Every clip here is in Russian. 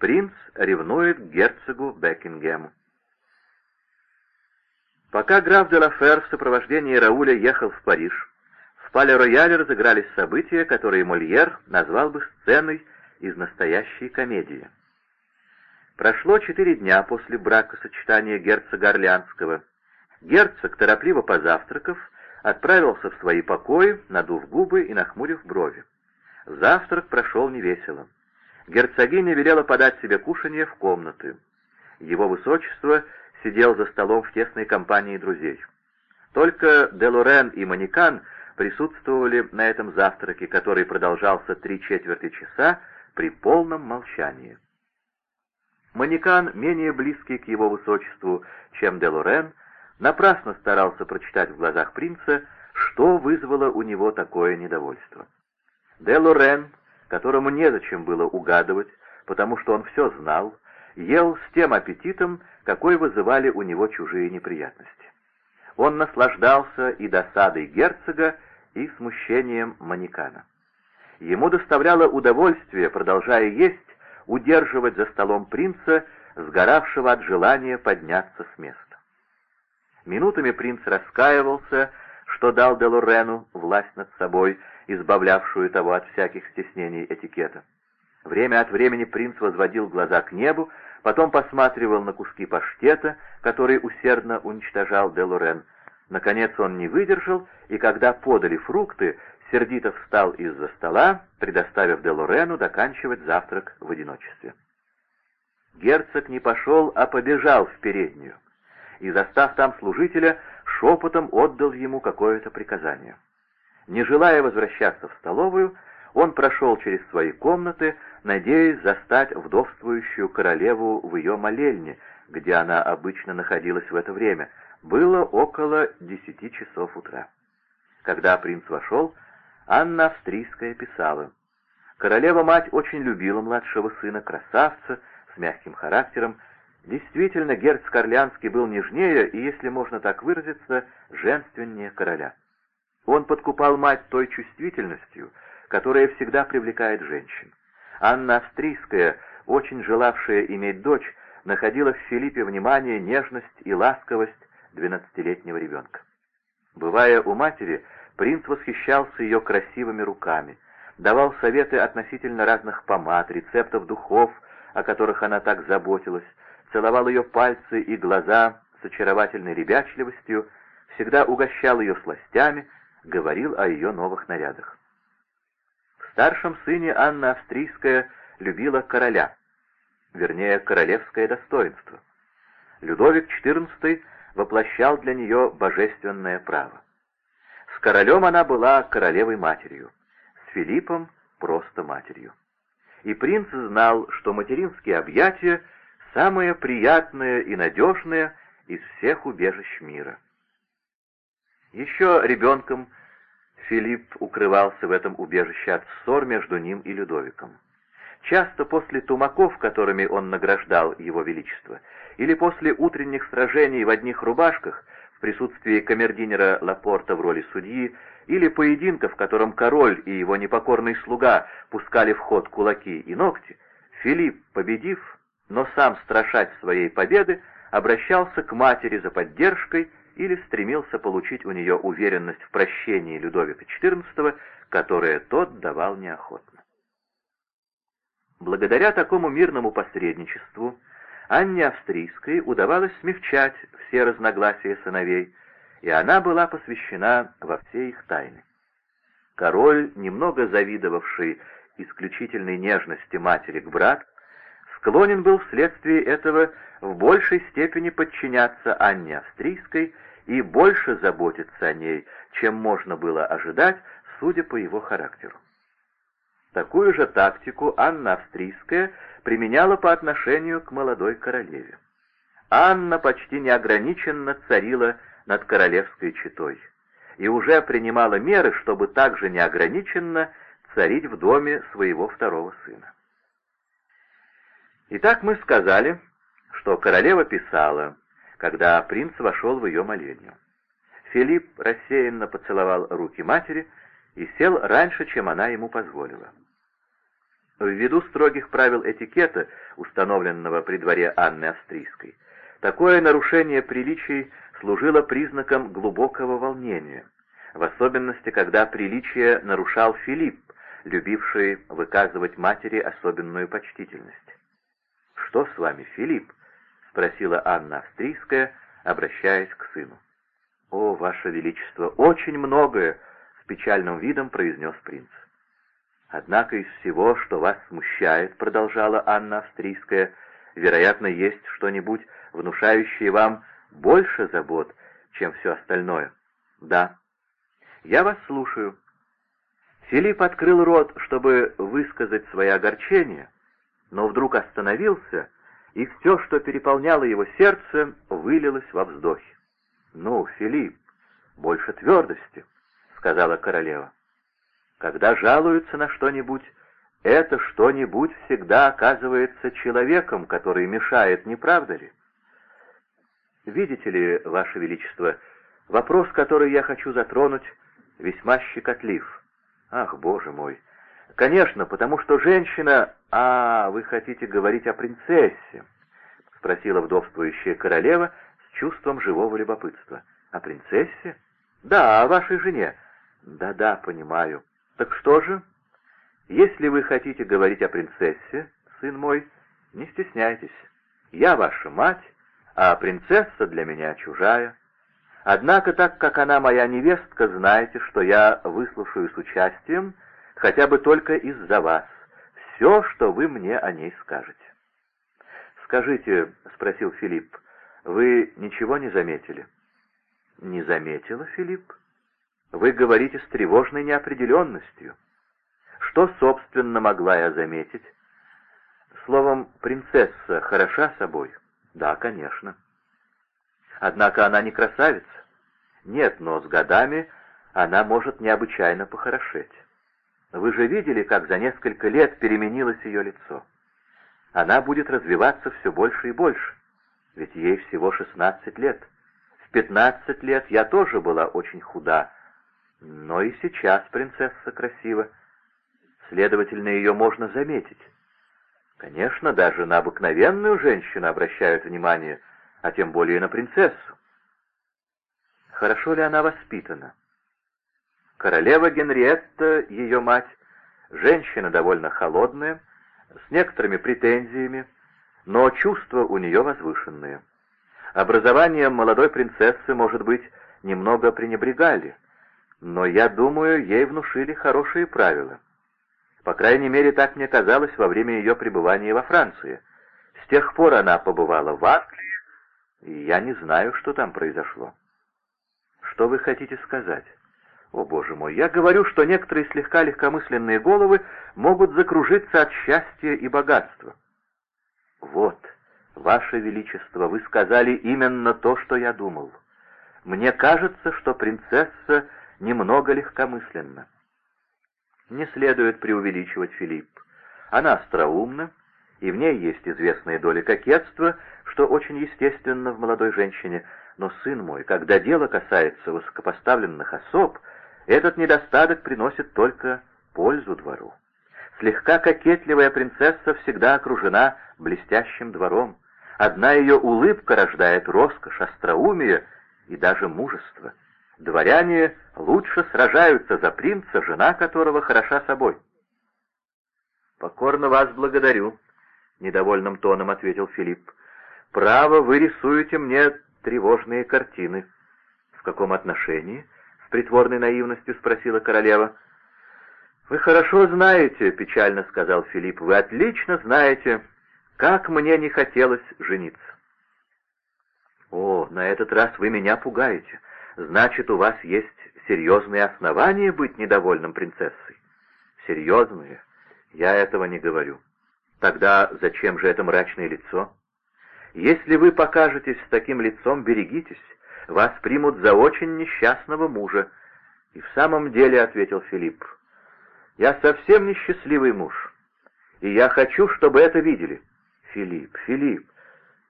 Принц ревнует герцогу Бекингему. Пока граф де Лафер в сопровождении Рауля ехал в Париж, в Пале-Рояле разыгрались события, которые Мольер назвал бы сценой из настоящей комедии. Прошло четыре дня после бракосочетания герцога Орлеанского. Герцог, торопливо позавтракав, отправился в свои покои, надув губы и нахмурив брови. Завтрак прошел невесело. Герцогиня велела подать себе кушанье в комнаты. Его высочество сидел за столом в тесной компании друзей. Только Делорен и Манекан присутствовали на этом завтраке, который продолжался три четверти часа при полном молчании. Манекан, менее близкий к его высочеству, чем Делорен, напрасно старался прочитать в глазах принца, что вызвало у него такое недовольство. Делорен, которому незачем было угадывать, потому что он все знал, ел с тем аппетитом, какой вызывали у него чужие неприятности. Он наслаждался и досадой герцога, и смущением манекана. Ему доставляло удовольствие, продолжая есть, удерживать за столом принца, сгоравшего от желания подняться с места. Минутами принц раскаивался, что дал Делорену власть над собой, избавлявшую того от всяких стеснений этикета. Время от времени принц возводил глаза к небу, потом посматривал на куски паштета, которые усердно уничтожал Делорен. Наконец он не выдержал, и когда подали фрукты, сердито встал из-за стола, предоставив Делорену доканчивать завтрак в одиночестве. Герцог не пошел, а побежал в переднюю, и, застав там служителя, шепотом отдал ему какое-то приказание. Не желая возвращаться в столовую, он прошел через свои комнаты, надеясь застать вдовствующую королеву в ее молельне, где она обычно находилась в это время. Было около десяти часов утра. Когда принц вошел, Анна Австрийская писала. Королева-мать очень любила младшего сына, красавца, с мягким характером. Действительно, герцог Орлеанский был нежнее и, если можно так выразиться, женственнее короля. Он подкупал мать той чувствительностью, которая всегда привлекает женщин. Анна Австрийская, очень желавшая иметь дочь, находила в Филиппе внимание, нежность и ласковость двенадцатилетнего ребенка. Бывая у матери, принц восхищался ее красивыми руками, давал советы относительно разных помад, рецептов духов, о которых она так заботилась, целовал ее пальцы и глаза с очаровательной ребячливостью, всегда угощал ее сластями, говорил о ее новых нарядах. В старшем сыне Анна Австрийская любила короля, вернее, королевское достоинство. Людовик XIV воплощал для нее божественное право. С королем она была королевой-матерью, с Филиппом — просто матерью. И принц знал, что материнские объятия — самое приятное и надежное из всех убежищ мира. Еще ребенком Филипп укрывался в этом убежище от ссор между ним и Людовиком. Часто после тумаков, которыми он награждал его величество, или после утренних сражений в одних рубашках, в присутствии камердинера Лапорта в роли судьи, или поединка, в котором король и его непокорный слуга пускали в ход кулаки и ногти, Филипп, победив, но сам страшать своей победы, обращался к матери за поддержкой или стремился получить у нее уверенность в прощении Людовика XIV, которое тот давал неохотно. Благодаря такому мирному посредничеству Анне Австрийской удавалось смягчать все разногласия сыновей, и она была посвящена во все их тайны. Король, немного завидовавший исключительной нежности матери к брату, склонен был вследствие этого в большей степени подчиняться Анне Австрийской и больше заботиться о ней, чем можно было ожидать, судя по его характеру. Такую же тактику Анна Австрийская применяла по отношению к молодой королеве. Анна почти неограниченно царила над королевской четой и уже принимала меры, чтобы также неограниченно царить в доме своего второго сына. Итак, мы сказали, что королева писала, когда принц вошел в ее молельню. Филипп рассеянно поцеловал руки матери и сел раньше, чем она ему позволила. Ввиду строгих правил этикета, установленного при дворе Анны Австрийской, такое нарушение приличий служило признаком глубокого волнения, в особенности, когда приличие нарушал Филипп, любивший выказывать матери особенную почтительность. «Что с вами, Филипп?» — спросила Анна Австрийская, обращаясь к сыну. «О, Ваше Величество, очень многое!» — с печальным видом произнес принц. «Однако из всего, что вас смущает, — продолжала Анна Австрийская, — вероятно, есть что-нибудь, внушающее вам больше забот, чем все остальное. Да. Я вас слушаю». Филипп открыл рот, чтобы высказать свои огорчения, но вдруг остановился, и все, что переполняло его сердце, вылилось во вздохе. «Ну, Филипп, больше твердости», — сказала королева. «Когда жалуются на что-нибудь, это что-нибудь всегда оказывается человеком, который мешает, не правда ли?» «Видите ли, Ваше Величество, вопрос, который я хочу затронуть, весьма щекотлив. Ах, Боже мой! Конечно, потому что женщина... А, вы хотите говорить о принцессе?» — спросила вдовствующая королева с чувством живого любопытства. «О принцессе?» «Да, о вашей жене». «Да-да, понимаю. Так что же? Если вы хотите говорить о принцессе, сын мой, не стесняйтесь. Я ваша мать, а принцесса для меня чужая. Однако, так как она моя невестка, знайте, что я выслушаю с участием, хотя бы только из-за вас, все, что вы мне о ней скажете. «Скажите», — спросил Филипп, — «вы ничего не заметили?» «Не заметила, Филипп? Вы говорите с тревожной неопределенностью. Что, собственно, могла я заметить?» «Словом, принцесса хороша собой?» «Да, конечно». «Однако она не красавица?» «Нет, но с годами она может необычайно похорошеть. Вы же видели, как за несколько лет переменилось ее лицо. Она будет развиваться все больше и больше, ведь ей всего 16 лет. В 15 лет я тоже была очень худа, но и сейчас принцесса красива. Следовательно, ее можно заметить. Конечно, даже на обыкновенную женщину обращают внимание, а тем более на принцессу. Хорошо ли она воспитана? Королева Генриетта, ее мать, женщина довольно холодная, с некоторыми претензиями, но чувства у нее возвышенные. Образованием молодой принцессы, может быть, немного пренебрегали, но, я думаю, ей внушили хорошие правила. По крайней мере, так мне казалось во время ее пребывания во Франции. С тех пор она побывала в Англии, и я не знаю, что там произошло. Что вы хотите сказать? О, Боже мой, я говорю, что некоторые слегка легкомысленные головы могут закружиться от счастья и богатства. Вот, Ваше Величество, вы сказали именно то, что я думал. Мне кажется, что принцесса немного легкомысленна. Не следует преувеличивать Филипп. Она остроумна, и в ней есть известная доля кокетства, что очень естественно в молодой женщине, но, сын мой, когда дело касается высокопоставленных особ, этот недостаток приносит только пользу двору. Слегка кокетливая принцесса всегда окружена блестящим двором. Одна ее улыбка рождает роскошь, остроумие и даже мужество. Дворяне лучше сражаются за принца, жена которого хороша собой. «Покорно вас благодарю», — недовольным тоном ответил Филипп. «Право, вы рисуете мне тревожные картины». «В каком отношении?» Притворной наивностью спросила королева. «Вы хорошо знаете, — печально сказал Филипп, — вы отлично знаете, как мне не хотелось жениться». «О, на этот раз вы меня пугаете. Значит, у вас есть серьезные основания быть недовольным принцессой?» «Серьезные? Я этого не говорю. Тогда зачем же это мрачное лицо?» «Если вы покажетесь с таким лицом, берегитесь вас примут за очень несчастного мужа». «И в самом деле», — ответил Филипп, — «я совсем несчастливый муж, и я хочу, чтобы это видели». «Филипп, Филипп,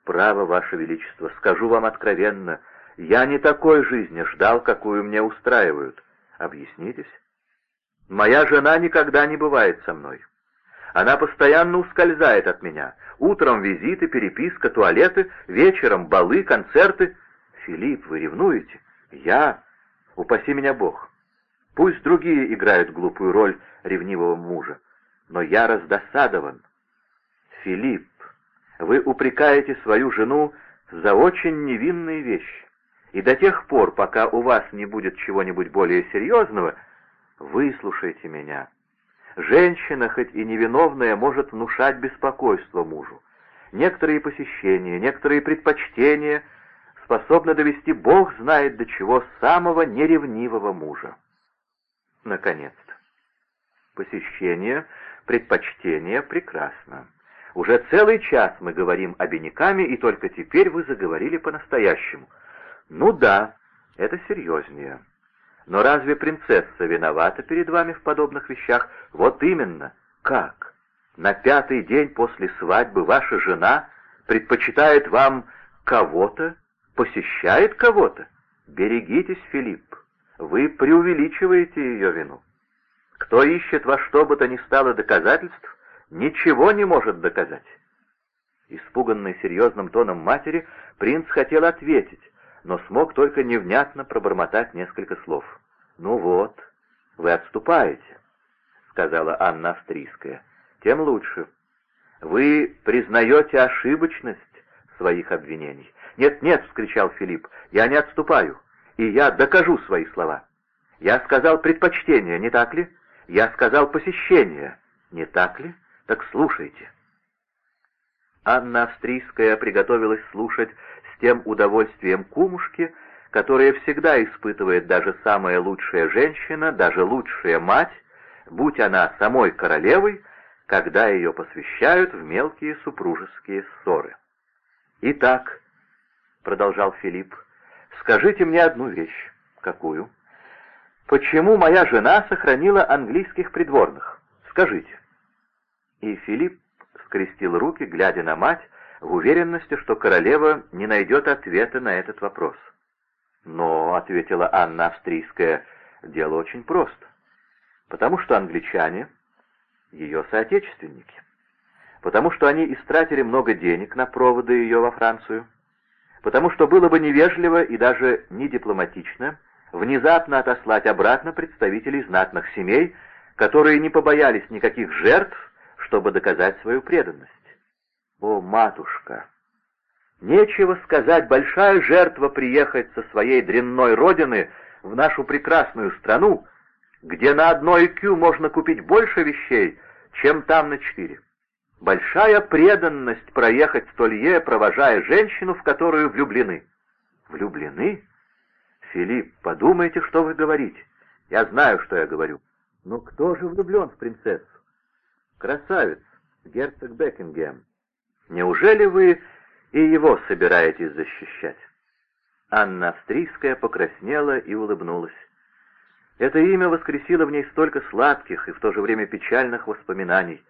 право, Ваше Величество, скажу вам откровенно, я не такой жизни ждал, какую мне устраивают. Объяснитесь?» «Моя жена никогда не бывает со мной. Она постоянно ускользает от меня. Утром визиты, переписка, туалеты, вечером балы, концерты. Филипп, вы ревнуете? Я? Упаси меня Бог. Пусть другие играют глупую роль ревнивого мужа, но я раздосадован. Филипп, вы упрекаете свою жену за очень невинные вещи. И до тех пор, пока у вас не будет чего-нибудь более серьезного, выслушайте меня. Женщина, хоть и невиновная, может внушать беспокойство мужу. Некоторые посещения, некоторые предпочтения способны довести Бог знает до чего самого неревнивого мужа. Наконец-то. Посещение, предпочтение прекрасно. Уже целый час мы говорим обиняками, и только теперь вы заговорили по-настоящему. Ну да, это серьезнее. Но разве принцесса виновата перед вами в подобных вещах? Вот именно. Как? На пятый день после свадьбы ваша жена предпочитает вам кого-то, посещает кого-то? Берегитесь, Филипп. Вы преувеличиваете ее вину. Кто ищет во что бы то ни стало доказательств, ничего не может доказать. Испуганный серьезным тоном матери, принц хотел ответить, но смог только невнятно пробормотать несколько слов. «Ну вот, вы отступаете», — сказала Анна Австрийская. «Тем лучше. Вы признаете ошибочность своих обвинений». «Нет, нет», — вскричал Филипп, — «я не отступаю, и я докажу свои слова. Я сказал предпочтение, не так ли? Я сказал посещение, не так ли?» Так слушайте». Анна Австрийская приготовилась слушать с тем удовольствием кумушки, которое всегда испытывает даже самая лучшая женщина, даже лучшая мать, будь она самой королевой, когда ее посвящают в мелкие супружеские ссоры. «Итак», — продолжал Филипп, — «скажите мне одну вещь». «Какую?» «Почему моя жена сохранила английских придворных? Скажите». И Филипп скрестил руки, глядя на мать, в уверенности, что королева не найдет ответа на этот вопрос. «Но», — ответила Анна Австрийская, — «дело очень просто. Потому что англичане — ее соотечественники. Потому что они истратили много денег на проводы ее во Францию. Потому что было бы невежливо и даже не дипломатично внезапно отослать обратно представителей знатных семей, которые не побоялись никаких жертв чтобы доказать свою преданность. О, матушка! Нечего сказать, большая жертва приехать со своей дрянной родины в нашу прекрасную страну, где на одной кю можно купить больше вещей, чем там на четыре. Большая преданность проехать столье, провожая женщину, в которую влюблены. Влюблены? Филипп, подумайте, что вы говорите. Я знаю, что я говорю. Но кто же влюблен в принцессу? Красавец, герцог Бекингем. Неужели вы и его собираетесь защищать?» Анна Австрийская покраснела и улыбнулась. Это имя воскресило в ней столько сладких и в то же время печальных воспоминаний.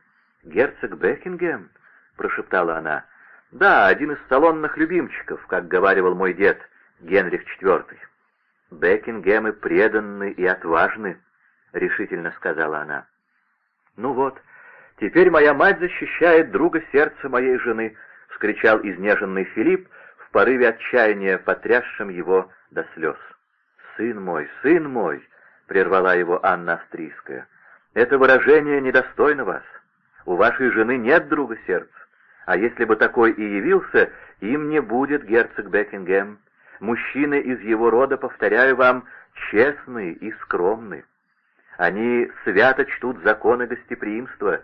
«Герцог Бекингем?» — прошептала она. «Да, один из салонных любимчиков, как говаривал мой дед, Генрих IV». «Бекингемы преданны и отважны», — решительно сказала она. «Ну вот, «Теперь моя мать защищает друга сердца моей жены!» — вскричал изнеженный Филипп в порыве отчаяния, потрясшим его до слез. «Сын мой, сын мой!» — прервала его Анна Австрийская. «Это выражение недостойно вас. У вашей жены нет друга сердца. А если бы такой и явился, им не будет герцог Бекингем. Мужчины из его рода, повторяю вам, честные и скромны. Они свято чтут законы гостеприимства,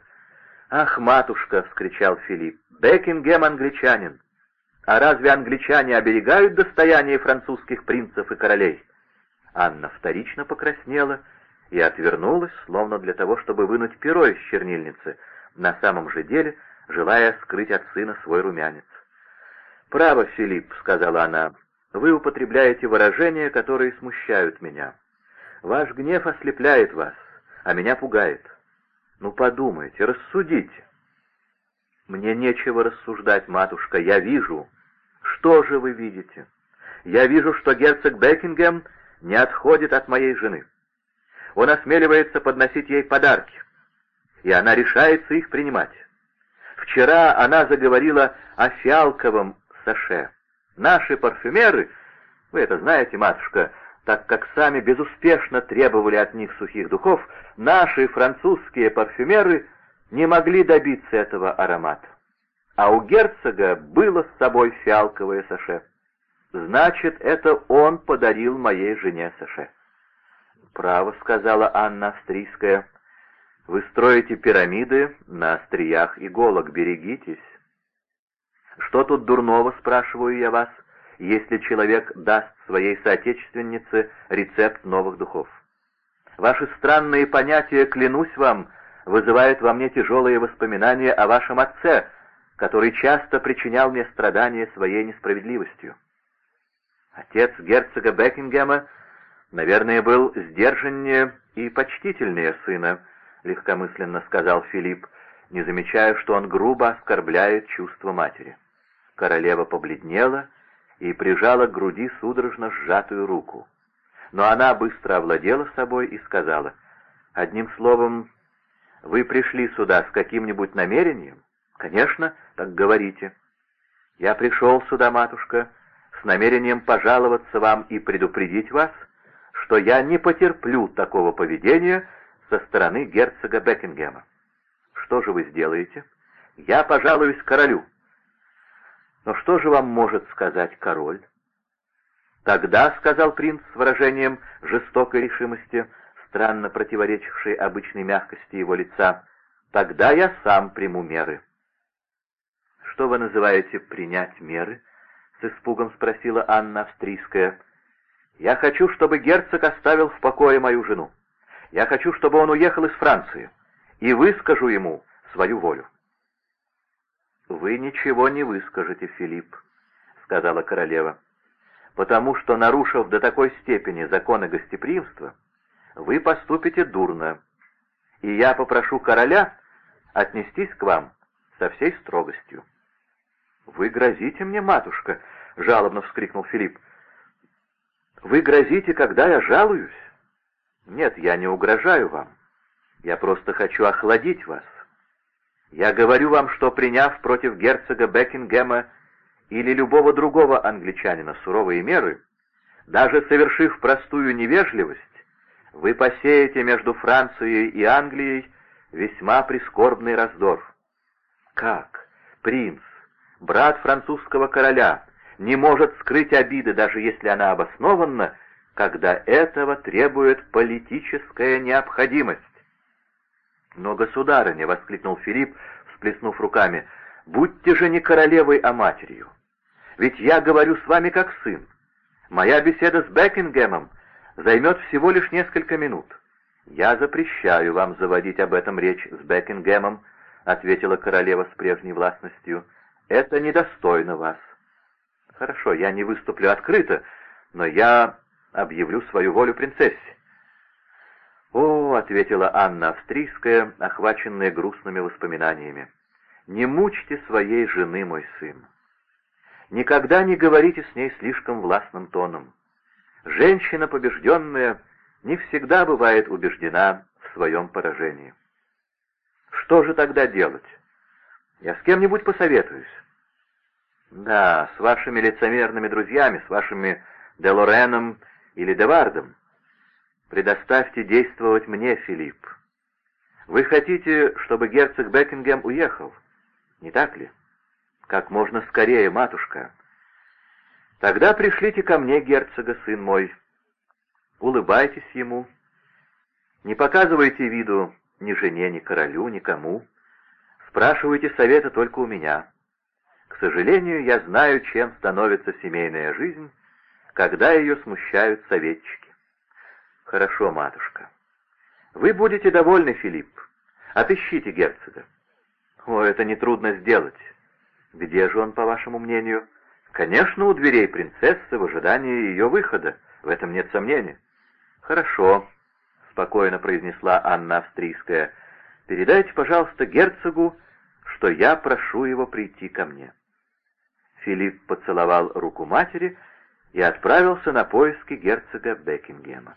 «Ах, матушка!» — вскричал Филипп. «Бекингем англичанин! А разве англичане оберегают достояние французских принцев и королей?» Анна вторично покраснела и отвернулась, словно для того, чтобы вынуть перо из чернильницы, на самом же деле желая скрыть от сына свой румянец. «Право, Филипп», — сказала она, — «вы употребляете выражения, которые смущают меня. Ваш гнев ослепляет вас, а меня пугает. Ну подумайте, рассудите. Мне нечего рассуждать, матушка, я вижу. Что же вы видите? Я вижу, что герцог Бекингем не отходит от моей жены. Он осмеливается подносить ей подарки. И она решается их принимать. Вчера она заговорила о фиалковом саше. Наши парфюмеры, вы это знаете, матушка, так как сами безуспешно требовали от них сухих духов, наши французские парфюмеры не могли добиться этого аромата. А у герцога было с собой фиалковое саше. Значит, это он подарил моей жене саше. «Право», — сказала Анна Австрийская, — «вы строите пирамиды на остриях иголок, берегитесь». «Что тут дурного?» — спрашиваю я вас, если человек даст своей соотечественнице рецепт новых духов. Ваши странные понятия, клянусь вам, вызывают во мне тяжелые воспоминания о вашем отце, который часто причинял мне страдания своей несправедливостью. Отец герцога Бекингема, наверное, был сдержаннее и почтительнее сына, легкомысленно сказал Филипп, не замечая, что он грубо оскорбляет чувства матери. Королева побледнела и прижала к груди судорожно сжатую руку. Но она быстро овладела собой и сказала, «Одним словом, вы пришли сюда с каким-нибудь намерением?» «Конечно, так говорите». «Я пришел сюда, матушка, с намерением пожаловаться вам и предупредить вас, что я не потерплю такого поведения со стороны герцога Бекингема. Что же вы сделаете? Я пожалуюсь королю». Но что же вам может сказать король? Тогда, — сказал принц с выражением жестокой решимости, странно противоречившей обычной мягкости его лица, — тогда я сам приму меры. Что вы называете принять меры? — с испугом спросила Анна Австрийская. «Я хочу, чтобы герцог оставил в покое мою жену. Я хочу, чтобы он уехал из Франции, и выскажу ему свою волю». «Вы ничего не выскажете, Филипп», — сказала королева, «потому что, нарушив до такой степени законы гостеприимства, вы поступите дурно, и я попрошу короля отнестись к вам со всей строгостью». «Вы грозите мне, матушка!» — жалобно вскрикнул Филипп. «Вы грозите, когда я жалуюсь?» «Нет, я не угрожаю вам. Я просто хочу охладить вас. Я говорю вам, что приняв против герцога Бекингема или любого другого англичанина суровые меры, даже совершив простую невежливость, вы посеете между Францией и Англией весьма прискорбный раздор. Как? Принц, брат французского короля, не может скрыть обиды, даже если она обоснована, когда этого требует политическая необходимость. «Но, государыня!» — воскликнул Филипп, всплеснув руками. «Будьте же не королевой, а матерью! Ведь я говорю с вами как сын. Моя беседа с Бекингемом займет всего лишь несколько минут. Я запрещаю вам заводить об этом речь с Бекингемом», — ответила королева с прежней властностью. «Это недостойно вас». «Хорошо, я не выступлю открыто, но я объявлю свою волю принцессе. «О», — ответила Анна Австрийская, охваченная грустными воспоминаниями, — «не мучьте своей жены, мой сын. Никогда не говорите с ней слишком властным тоном. Женщина, побежденная, не всегда бывает убеждена в своем поражении. Что же тогда делать? Я с кем-нибудь посоветуюсь. Да, с вашими лицемерными друзьями, с вашими Делореном или Девардом. Предоставьте действовать мне, Филипп. Вы хотите, чтобы герцог Бекингем уехал, не так ли? Как можно скорее, матушка. Тогда пришлите ко мне герцога, сын мой. Улыбайтесь ему. Не показывайте виду ни жене, ни королю, никому. Спрашивайте совета только у меня. К сожалению, я знаю, чем становится семейная жизнь, когда ее смущают советчики. «Хорошо, матушка. Вы будете довольны, Филипп. Отыщите герцога». «О, это нетрудно сделать. Где же он, по вашему мнению?» «Конечно, у дверей принцессы в ожидании ее выхода. В этом нет сомнений». «Хорошо», — спокойно произнесла Анна Австрийская. «Передайте, пожалуйста, герцогу, что я прошу его прийти ко мне». Филипп поцеловал руку матери и отправился на поиски герцога Бекингема.